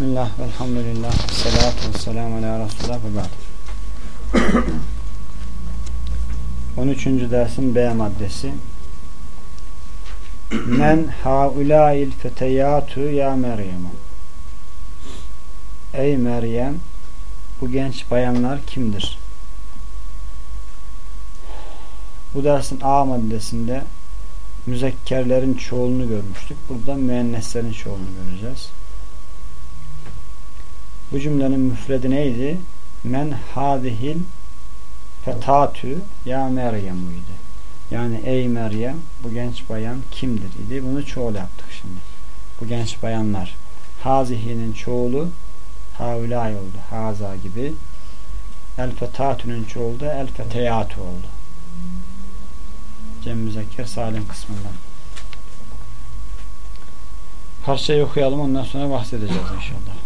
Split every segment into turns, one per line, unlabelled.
Bismillah, velhamdülillah, salatu ve selamu ala Resulullah ve ba'd. 13. dersin B maddesi Men haulail feteyatu ya Meryem Ey Meryem bu genç bayanlar kimdir? Bu dersin A maddesinde müzekkerlerin çoğulunu görmüştük. Burada müenneslerin çoğulunu göreceğiz. Bu cümlenin müfredi neydi? Men hadihil fetatü ya Meryem idi. Yani ey Meryem bu genç bayan kimdir idi. Bunu çoğul yaptık şimdi. Bu genç bayanlar. Hazihinin çoğulu havlay oldu. Haza gibi. El fetatünün çoğulu da el feteyatü oldu. Cem Müzekker Salim kısmından. Parçayı okuyalım ondan sonra bahsedeceğiz inşallah.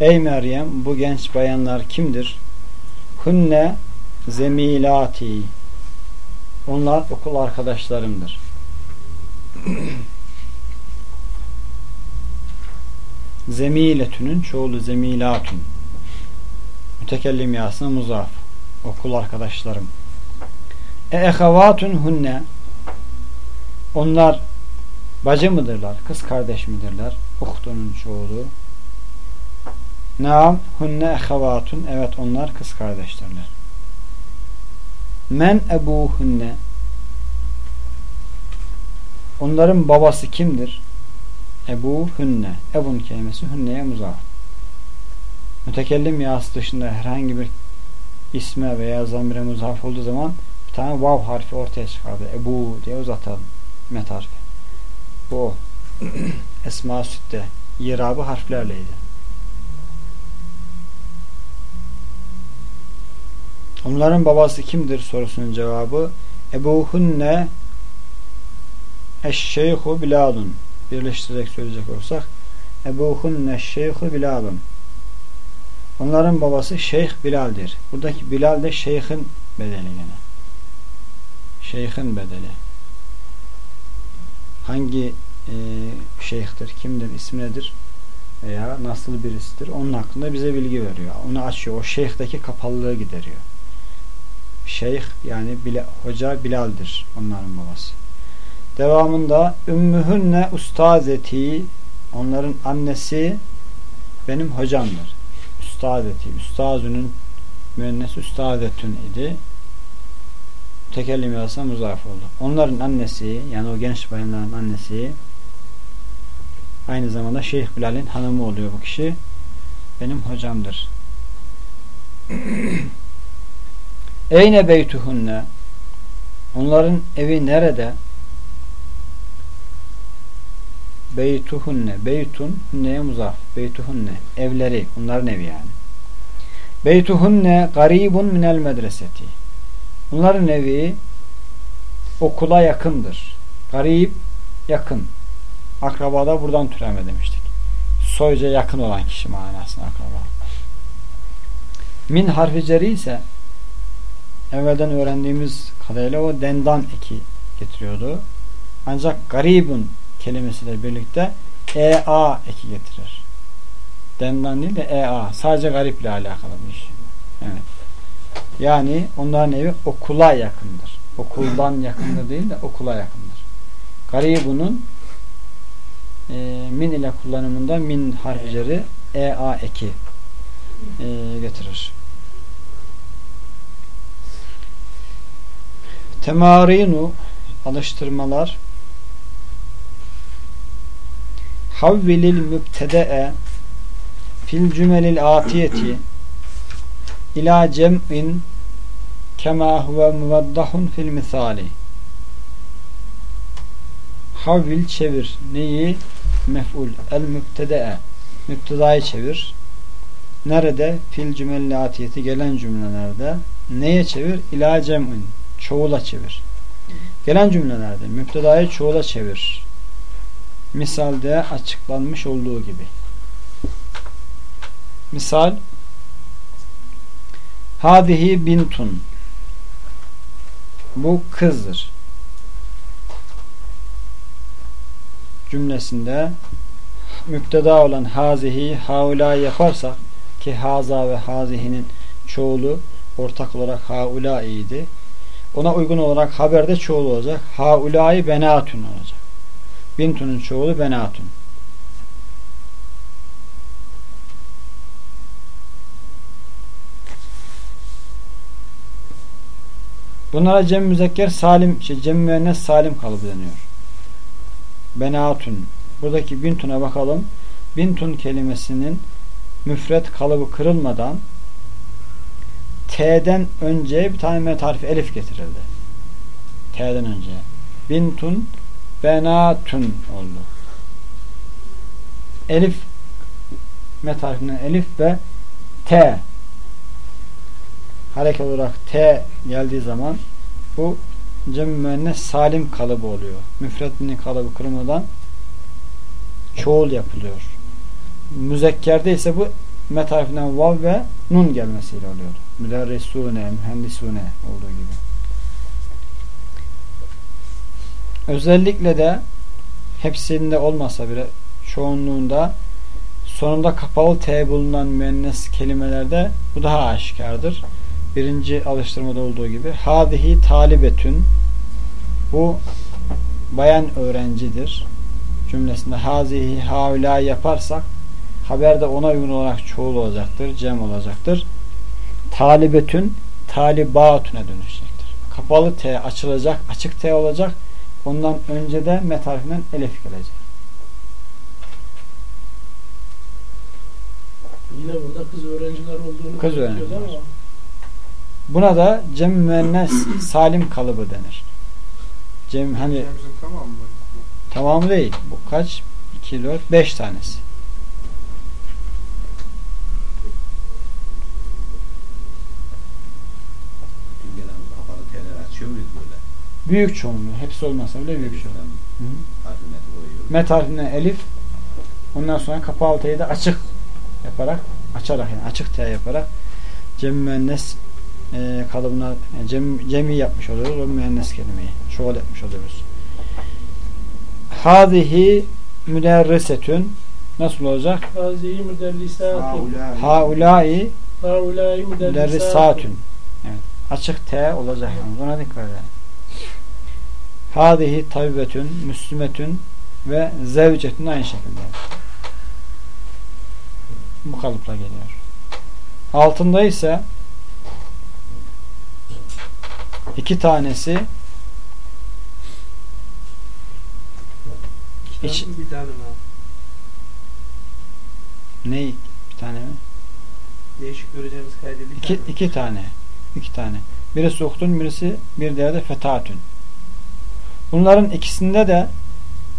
Ey Meryem bu genç bayanlar kimdir? Hunne zemilati onlar okul arkadaşlarımdır. Zemiletünün çoğulu zemilatun. Mütekellim yasına muzaf. Okul arkadaşlarım. E ehavatun hunne onlar bacı mıdırlar? Kız kardeş midirler? Uhtunun çoğulu. Naam hunne ehavatun evet onlar kız kardeşlerler. Men ebuhunne Onların babası kimdir? Ebu hünne. Ebun kelimesi hünneye muzaf. Mütekellim yası dışında herhangi bir isme veya zamire muzaf olduğu zaman bir tane vav harfi ortaya çıkardı. Ebu diye uzatalım. Met harfi. Bu Esma Sütte irabı harflerleydi. Onların babası kimdir sorusunun cevabı Ebuhunne Eşşeyhu Bilalun birleştirerek söyleyecek olursak Ebuhunne Şeyhu Bilalun Onların babası Şeyh Bilal'dir. Buradaki Bilal de Şeyh'in bedeli gene. Şeyh'in bedeli. Hangi e, şeyhtir, kimdir, ismi nedir veya nasıl birisidir onun hakkında bize bilgi veriyor. Onu açıyor. O şeyhteki kapalılığı gideriyor. Şeyh yani Bila, hoca Bilal'dir onların babası. Devamında ümmühünne ustazeti onların annesi benim hocamdır. Ustazeti. Üstazünün müennes üstazetün idi. Tekellim yazsa muzaf oldu. Onların annesi yani o genç bayanların annesi aynı zamanda Şeyh Bilal'in hanımı oluyor bu kişi. Benim hocamdır. Eyne beytuhunne Onların evi nerede? Beytuhunne Beytun hunneye muzaf Beytuhunne Evleri Onların evi yani. Beytuhunne garibun minel medreseti Onların evi okula yakındır. Garip yakın. Akrabada buradan türeme demiştik. Soyca yakın olan kişi manasına akraba. Min harfi ise evvelden öğrendiğimiz kadarıyla o dendan eki getiriyordu. Ancak garibun kelimesiyle birlikte EA eki getirir. Dendan değil de EA. Sadece gariple alakalı bir iş. Evet. Yani onların evi okula yakındır. Okuldan yakındır değil de okula yakındır. Garibunun e, min ile kullanımında min harfleri EA eki e, getirir. Temarinu alıştırmalar Havvilil mübtede'e fil cümelil atiyeti ila cem'in kema huve muvaddahun fil misali Havvil çevir. Neyi? Mef'ul. El mübtede'e. Mübtedayı çevir. Nerede? Fil cümelil atiyeti gelen cümlelerde. Neye çevir? İla cem'in çoğula çevir. Gelen cümlelerde müptedayı çoğula çevir. Misalde açıklanmış olduğu gibi. Misal Hadihi bintun Bu kızdır. müpteda olan hazihi haula yaparsak ki haza ve hazihinin çoğulu ortak olarak haula idi. Ona uygun olarak haberde çoğulu olacak. Haulai benatun olacak. Bintunun çoğulu benatun. Bunlara cem müzekker salim, şey, cem müennes salim kalıbı deniyor. Benatun. Buradaki bintuna bakalım. Bintun kelimesinin müfret kalıbı kırılmadan T'den önce bir tane harfi elif getirildi. T'den önce. Bintun benatun oldu. Elif met harfinden elif ve T hareket olarak T geldiği zaman bu cem müennes salim kalıbı oluyor. Müfretinin kalıbı kırılmadan çoğul yapılıyor. Müzekkerde ise bu met harfinden vav ve nun gelmesiyle oluyor. Müderrisune, mühendisune olduğu gibi. Özellikle de hepsinde olmasa bile çoğunluğunda sonunda kapalı T bulunan müennes kelimelerde bu daha aşikardır. Birinci alıştırmada olduğu gibi hadihi talibetün bu bayan öğrencidir cümlesinde hazihi haula yaparsak haberde ona uygun olarak çoğul olacaktır, cem olacaktır. Talibetün talibatüne dönüşecektir. Kapalı T açılacak, açık T olacak. Ondan önce de met harfinden elif gelecek.
Yine burada kız öğrenciler olduğunu
Kız öğrenciler.
ama
Buna da cem müennes salim kalıbı denir. Cem hani
tamam mı?
tamamı değil. Bu kaç? 2, 4, 5 tanesi.
Bütün gelen kapalı teller açıyor muyuz böyle?
Büyük çoğunluğu. Hepsi olmasa bile büyük çoğunluğu. Hı.
Harfine.
Met harfinden elif ondan sonra kapalı T'yi de açık yaparak açarak yani açık T yaparak cem müennes e, kalıbına yani cem, cemi yapmış oluyoruz o müennes kelimeyi. Çoğul etmiş oluyoruz. Hadihi müderrisetün nasıl olacak?
Hazihi müderrisatun.
Haulai
Haulâi müderrisatun.
müderrisatün. Evet. Açık T olacak. Ona dikkat edelim. Hadihi tabibetün, müslümetün ve zevcetün aynı şekilde. Bu kalıpla geliyor. Altında ise iki tanesi
İki
İç-
bir tane mi?
ne bir tane mi?
Değişik göreceğimiz kaydedildi.
İki, iki tane. iki tane. Birisi uhtun, birisi bir diğeri de fetatün. Bunların ikisinde de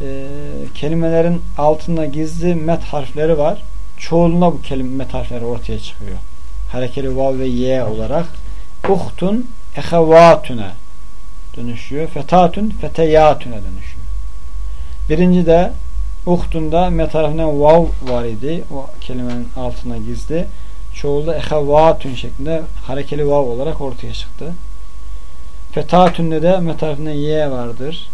e, kelimelerin altında gizli met harfleri var. Çoğulunda bu kelime met harfleri ortaya çıkıyor. Harekeli vav ve ye olarak. Uhtun ehevatüne dönüşüyor. Fetatün feteyatüne dönüşüyor. Birinci de uhtunda met harfinden vav var idi. O kelimenin altına gizli çoğulda ehevatün şeklinde harekeli vav olarak ortaya çıktı. Fetatünde de metarifinden ye vardır.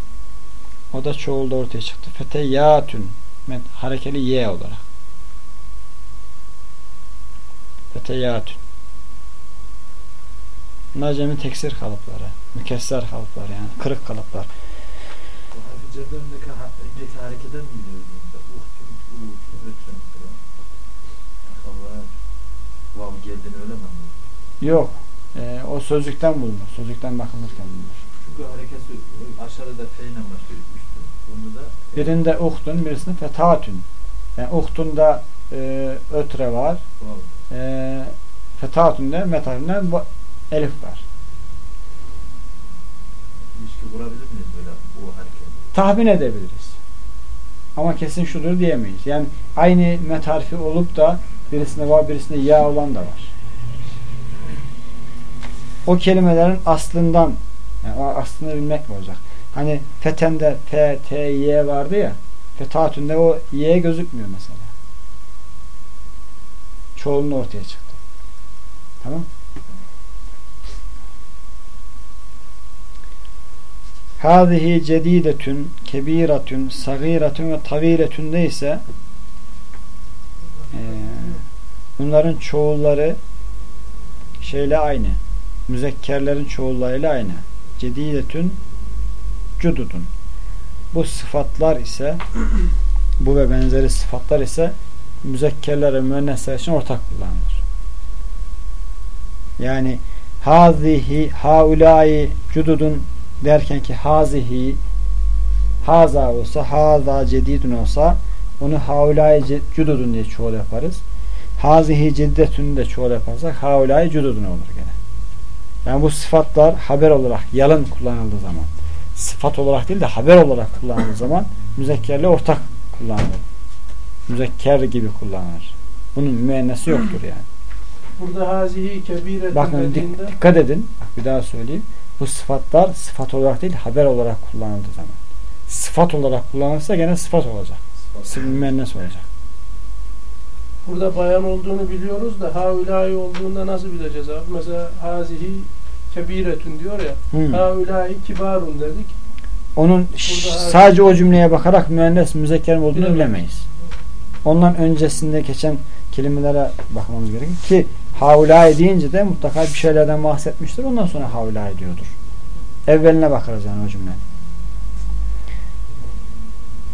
O da çoğulda ortaya çıktı. Feteyatün met harekeli ye olarak. Feteyatün. Bunlar cemi teksir kalıpları. Mükesser kalıplar yani. Kırık kalıplar.
Cerden önceki, harekeden mi gidiyoruz? Uhtun, uğutun, ötün falan. Vav geldiğini öyle mi?
Yok. Ee, o sözlükten bulunur. Sözlükten bakılırken bulunur.
Çünkü hareketi aşağıda F ile başlıyor. Onu da
Birinde uhtun, birisinde fetatün. Yani uhtunda e, ötre var. e, fetatünde metalinde bu elif var.
İlişki kurabilir miyiz böyle bu hareket?
Tahmin edebiliriz. Ama kesin şudur diyemeyiz. Yani aynı met harfi olup da birisinde var birisinde ya olan da var. O kelimelerin aslından yani aslını bilmek olacak. Hani fetende F, T, Y vardı ya fetatünde o Y gözükmüyor mesela. Çoğunluğu ortaya çıktı. Tamam Hâzihi cedidetün, kebiratün, sagiratün ve taviletünde ise bunların çoğulları şeyle aynı. Müzekkerlerin çoğullarıyla aynı. Cedidetün cududun. Bu sıfatlar ise bu ve benzeri sıfatlar ise müzekkerler ve müennesler için ortak kullanılır. Yani hazihi haulai cududun derken ki hazihi haza olsa haza cedidun olsa onu haulai cududun diye çoğul yaparız. Hazihi ciddetün de çoğul yaparsak haulai cududun olur gene. Yani bu sıfatlar haber olarak yalın kullanıldığı zaman sıfat olarak değil de haber olarak kullanıldığı zaman müzekkerle ortak kullanılır. Müzekker gibi kullanılır. Bunun müennesi yoktur yani.
Burada hazihi kebiretun
Bakın
dediğinde
dikkat edin. Bak bir daha söyleyeyim. Bu sıfatlar sıfat olarak değil haber olarak kullanıldığı zaman. Sıfat olarak kullanılırsa gene sıfat olacak. Sıfat müennes olacak.
Burada bayan olduğunu biliyoruz da haulai olduğunda nasıl bileceğiz abi? Mesela hazihi kebiretun diyor ya.
Hmm.
Haulai kibarun dedik.
Onun sadece o cümleye bakarak müennes müzekker olduğunu
Bilemeyiz.
bilemeyiz. Ondan öncesinde geçen kelimelere bakmamız gerekir ki haulâi deyince de mutlaka bir şeylerden bahsetmiştir. Ondan sonra haulâi diyordur. Evveline bakarız yani o cümlenin.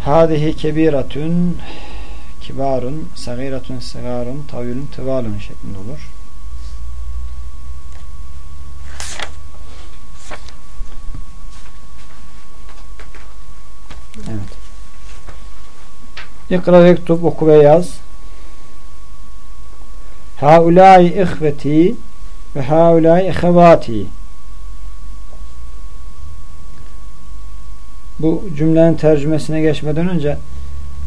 Hadihi kebiratun kibarun, sagiratun, sigarun, tavilun, tıvalun şeklinde olur. Evet. İkra yektub oku ve yaz. Haulâi ihveti ve haulâi ihevâti. Bu cümlenin tercümesine geçmeden önce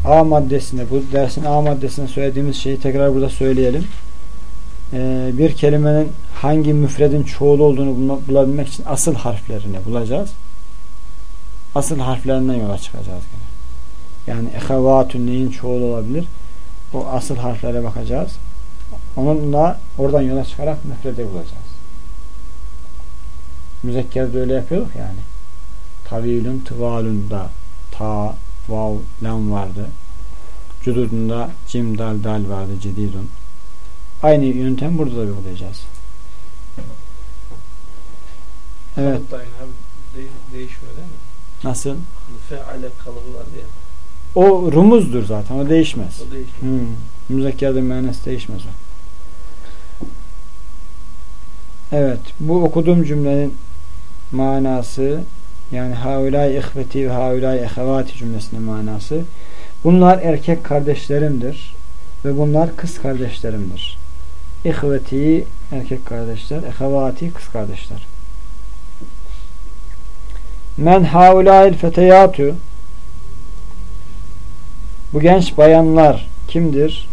A maddesinde, bu dersin A maddesinde söylediğimiz şeyi tekrar burada söyleyelim. Ee, bir kelimenin hangi müfredin çoğulu olduğunu bulabilmek için asıl harflerini bulacağız. Asıl harflerinden yola çıkacağız gene. Yani ehevatün neyin çoğulu olabilir? O asıl harflere bakacağız. Onunla oradan yola çıkarak müfredi bulacağız. Müzekkerde öyle yapıyorduk yani. Tavilun, tıvalun da ta, vav, lam vardı. Cududunda cim, dal, dal vardı. Cedidun. Aynı yöntem burada da uygulayacağız. Evet.
Değişmiyor değil mi?
Nasıl?
Feale kalıbı var diye.
O rumuzdur zaten. O değişmez.
O değişmiyor.
Hmm. Müzekkerde müennes değişmez o. Evet. Bu okuduğum cümlenin manası yani haulay ihveti ve haulay ehevati cümlesinin manası bunlar erkek kardeşlerimdir ve bunlar kız kardeşlerimdir. İhveti erkek kardeşler, ehevati kız kardeşler. Men haulayil feteyatü bu genç bayanlar kimdir?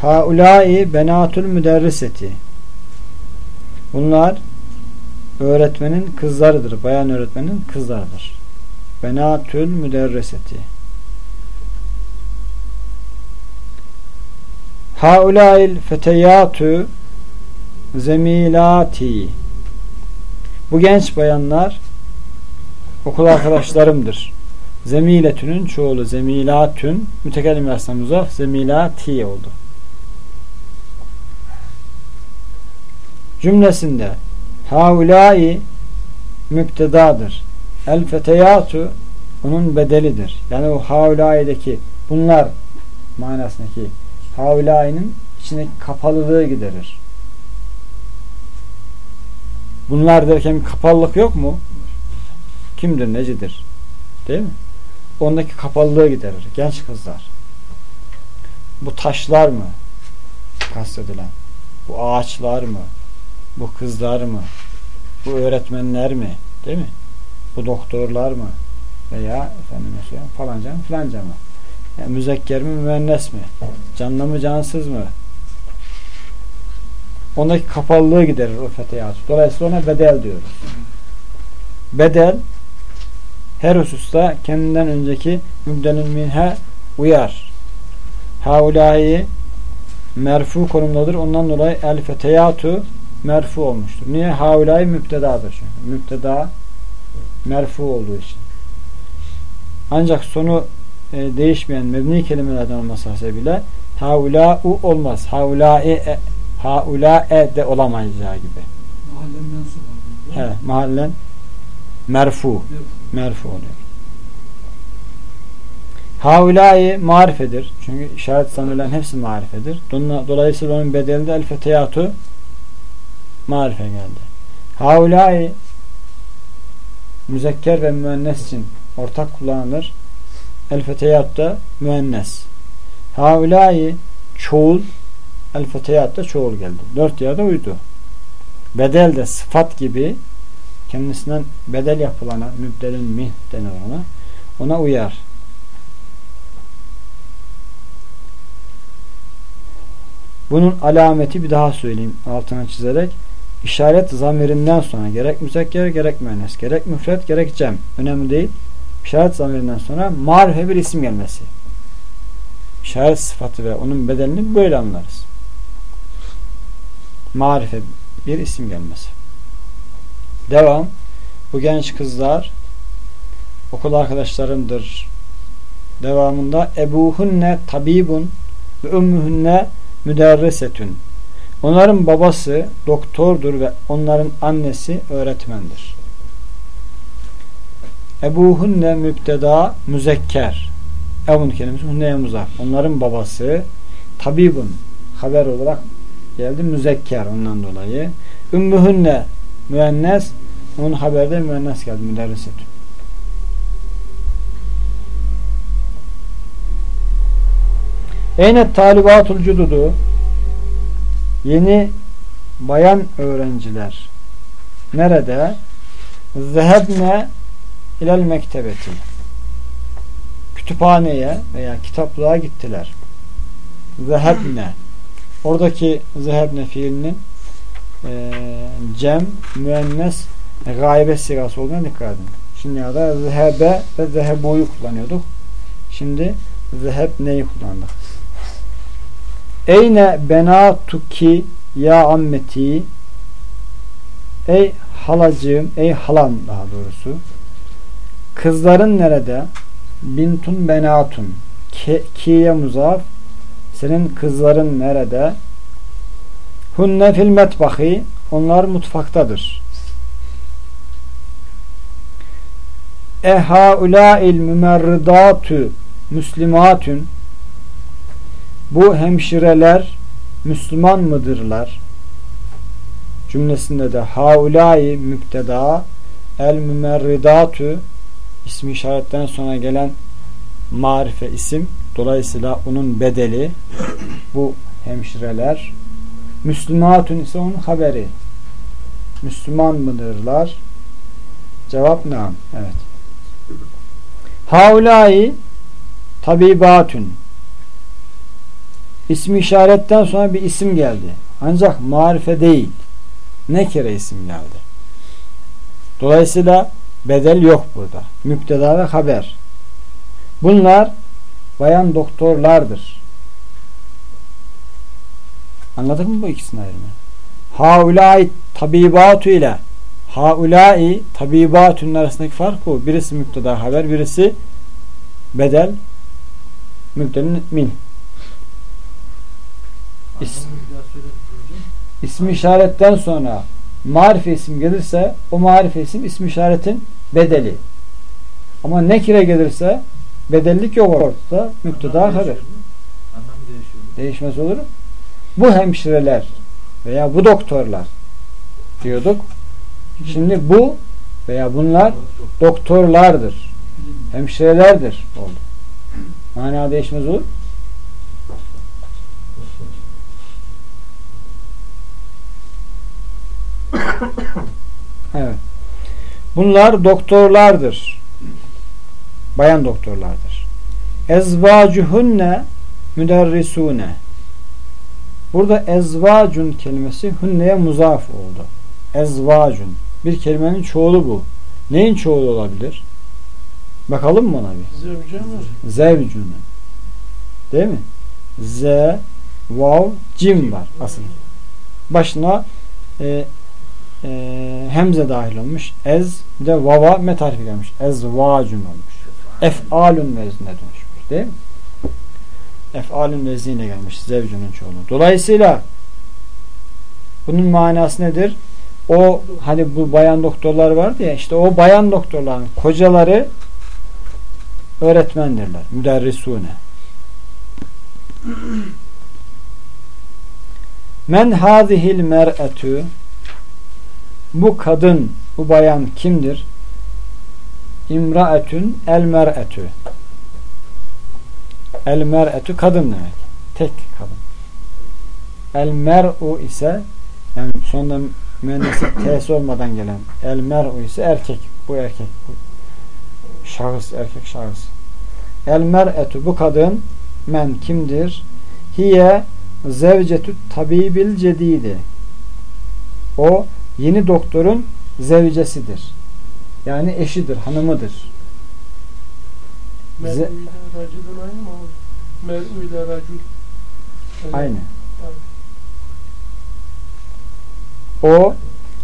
Haulai benatul müderriseti. Bunlar öğretmenin kızlarıdır. Bayan öğretmenin kızlarıdır. Benatül müderriseti. Haulail feteyatü zemilati. Bu genç bayanlar okul arkadaşlarımdır. Zemiletünün çoğulu zemilatün mütekellim yazsam muzaf zemilati oldu. Cümlesinde haulai müptedadır. El feteyatu onun bedelidir. Yani o haulai'deki bunlar manasındaki haulai'nin içindeki kapalılığı giderir. Bunlar derken kapalılık yok mu? Kimdir, necidir? Değil mi? Ondaki kapalılığı giderir. Genç kızlar. Bu taşlar mı? Kastedilen. Bu ağaçlar mı? Bu kızlar mı? Bu öğretmenler mi? Değil mi? Bu doktorlar mı? Veya efendim mesela falanca mı filanca mı? Yani müzekker mi müennes mi? Canlı mı cansız mı? Ondaki kapalılığı giderir o feteyat. Dolayısıyla ona bedel diyoruz. Bedel her hususta kendinden önceki mübdelin minhe uyar. Haulahi merfu konumdadır. Ondan dolayı el feteyatu merfu olmuştur. Niye? Haulahi müptedadır çünkü. Müpteda merfu olduğu için. Ancak sonu e, değişmeyen mebni kelimelerden olması hasebiyle haulâ'u olmaz. Haulâ'e e, haulâ'e de olamayacağı gibi.
Mahallen mensup oluyor.
He, mahallen merfu.
Merfu.
Merfu oluyor. Haulâ'i marifedir. Çünkü işaret sanırların hepsi marifedir. Dolayısıyla onun bedelinde el feteyatu marife geldi. Haulâ'i müzekker ve müennes için ortak kullanılır. El feteyat da müennes. Haulâ'i çoğul el feteyat da çoğul geldi. Dört yerde uydu. Bedel de sıfat gibi kendisinden bedel yapılana, mübdelin mih denir ona. Ona uyar. Bunun alameti bir daha söyleyeyim altına çizerek. İşaret zamirinden sonra gerek müzekker gerek müennes, gerek müfret gerek cem. Önemli değil. İşaret zamirinden sonra marife bir isim gelmesi. İşaret sıfatı ve onun bedelini böyle anlarız. Marife bir isim gelmesi. Devam. Bu genç kızlar okul arkadaşlarımdır. Devamında ebuhunne tabibun ve ümmühünne müderrisetün. Onların babası doktordur ve onların annesi öğretmendir. Ebuhunne mübteda müzekker. Ebun kelimesi hunneye muzaf. Onların babası tabibun haber olarak geldi müzekker ondan dolayı. Ümmühünne müennes onun haberde müennes geldi müderrisetün. Eyne talibatul cududu yeni bayan öğrenciler nerede? Zehebne ilel mektebeti kütüphaneye veya kitaplığa gittiler. Zehebne oradaki zehebne fiilinin e, cem, müennes gaybe sigası olduğuna dikkat edin. Şimdi ya da zehebe ve zehebuyu kullanıyorduk. Şimdi zehebneyi kullandık. Eyne benatuki ya ammeti Ey halacığım, ey halam daha doğrusu kızların nerede? Bintun benatun kiye muzaf senin kızların nerede? Hunne fil metbahi onlar mutfaktadır. E haulâil mümerridâtü müslimatün bu hemşireler Müslüman mıdırlar? Cümlesinde de haulâi müpteda el mümerridâtü ismi işaretten sonra gelen marife isim dolayısıyla onun bedeli bu hemşireler Müslümatun ise onun haberi Müslüman mıdırlar? Cevap nam. Evet. Haulâi tabibatün İsmi işaretten sonra bir isim geldi. Ancak marife değil. Nekire isim geldi. Dolayısıyla bedel yok burada. Müpteda ve haber. Bunlar bayan doktorlardır. Anladın mı bu ikisini ayrımı? Haulai tabibatu ile haulai tabibatun arasındaki fark bu. Birisi müpteda haber, birisi bedel mübdelin min. İs-? İsmi işaretten sonra marife isim gelirse o marife isim ismi işaretin bedeli. Ama nekire gelirse bedellik yok ortada.
Anlamı
haber. Değişmez olur mu? Bu hemşireler veya bu doktorlar diyorduk. Şimdi bu veya bunlar doktorlardır. Hemşirelerdir oldu. Mana değişmez olur. Evet. Bunlar doktorlardır. Bayan doktorlardır. Ezvacuhunne müderrisune. Burada ezvacun kelimesi hunneye muzaf oldu. Ezvacun. Bir kelimenin çoğulu bu. Neyin çoğulu olabilir? Bakalım mı ona bir? Zevcunun. Değil mi? Z, vav, cim var asıl. Başına e, e, hemze dahil olmuş. Ez bir de vava met harfi gelmiş. Ezvacun olmuş. Ef'alun veznine dönüşmüş. Değil mi? Ef'alün vezniyle gelmiş. Zevcunun çoğulu. Dolayısıyla bunun manası nedir? O hani bu bayan doktorlar vardı ya işte o bayan doktorların kocaları öğretmendirler. Müderrisune. Men hazihil mer'etü bu kadın, bu bayan kimdir? İmraetün el mer'etü El mer'etü kadın demek. Tek kadın. El mer'u ise yani sonunda mühendisi t'si olmadan gelen el mer'u ise erkek. Bu erkek. Bu şahıs, erkek şahıs. El mer'etü bu kadın men kimdir? Hiye zevcetü tabibil cedidi. O yeni doktorun zevcesidir. Yani eşidir, hanımıdır.
Mer'u ile racülün aynı mı abi? Mer'u ile racül. Evet.
Aynı. O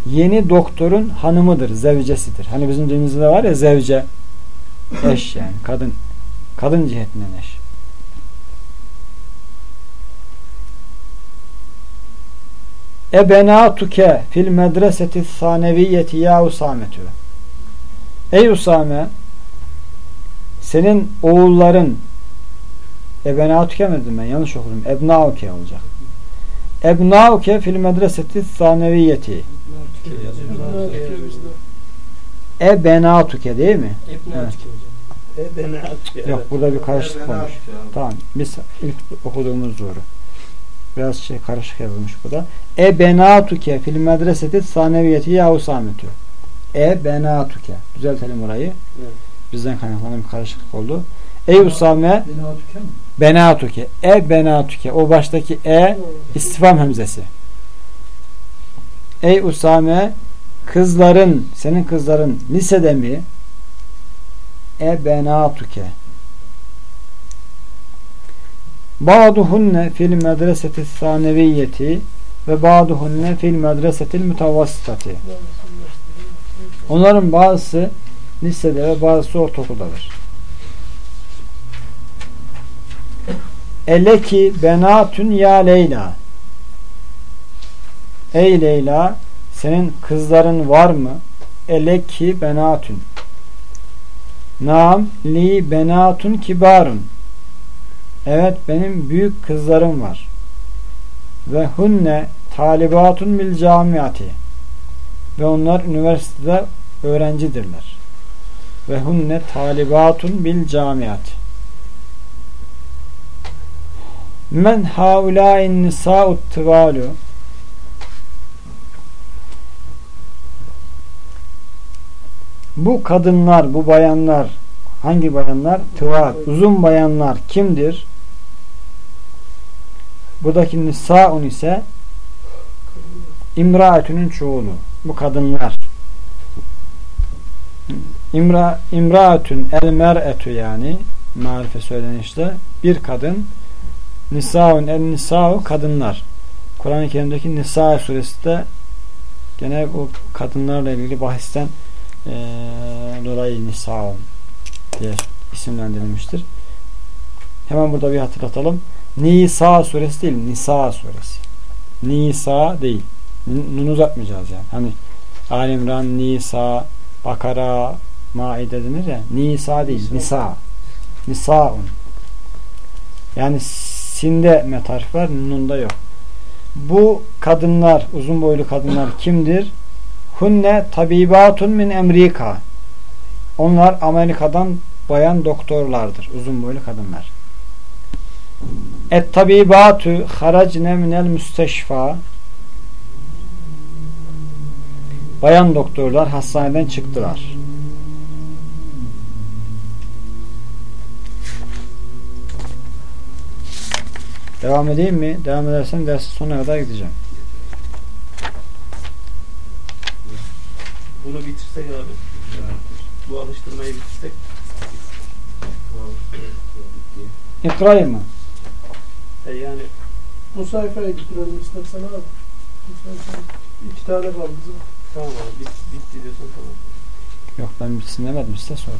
yeni doktorun hanımıdır, zevcesidir. Hani bizim dilimizde var ya zevce eş yani kadın kadın cihetinden eş. Ebenatuke fil medreseti saneviyeti ya Usametü. Ey Usame senin oğulların Ebenatuke mi dedim ben? Yanlış okudum. Ebnauke olacak. Ebnauke fil medreseti saneviyeti. Ebenatuke değil mi? Evet.
E at.
Yok burada bir karışıklık olmuş. Tamam. Biz ilk okuduğumuz doğru. Biraz şey karışık yazılmış bu da. E benatuke fil medreseti saneviyeti ya usametü. E benatuke. Düzeltelim orayı.
Evet.
Bizden kaynaklanan bir karışıklık oldu. Ey Usame benatuke. E benatuke. O baştaki e istifam hemzesi. Ey Usame kızların senin kızların lisede mi? E benatuke. Ba'duhunne fil medreseti saneviyeti ve ba'duhunne fil medresetil mutavassitati. Onların bazısı lisede ve bazısı ortaokuldadır. Eleki benatün ya Leyla. Ey Leyla senin kızların var mı? Eleki benatün. Nam li benatun kibarun. Evet benim büyük kızlarım var. Ve hunne talibatun bil camiati. Ve onlar üniversitede öğrencidirler. Ve hunne talibatun bil camiati. Men haulain nisa'ut tıvalu Bu kadınlar, bu bayanlar hangi bayanlar? Tıvar, uzun bayanlar kimdir? Buradaki nisaun ise imraetünün çoğulu. Bu kadınlar. İmra, imraetün el mer'etü yani marife söylenişte bir kadın nisaun el nisa'u kadınlar. Kur'an-ı Kerim'deki Nisa suresi de gene bu kadınlarla ilgili bahisten ee, dolayı Nisaun diye isimlendirilmiştir. Hemen burada bir hatırlatalım. Nisa suresi değil, Nisa suresi. Nisa değil. Nun uzatmayacağız yani. Hani Ali İmran, Nisa, Bakara, Maide denir ya. Nisa değil, Nisa. Nisaun. Yani sinde metarif var, nunda yok. Bu kadınlar, uzun boylu kadınlar kimdir? Hunne tabibatun min Amerika. Onlar Amerika'dan bayan doktorlardır. Uzun boylu kadınlar. Et tabibatu haracne minel müsteşfa. Bayan doktorlar hastaneden çıktılar. Devam edeyim mi? Devam edersem dersin sonuna kadar gideceğim.
Bunu bitirsek abi. Bu alıştırmayı bitirsek.
İkra'yı mı?
E yani
Bu sayfayı bitirelim istersen abi. Bu sayfayı. İki tane kaldı.
tamam abi bit, bitti diyorsan tamam.
Yok ben bitsin demedim size sordum.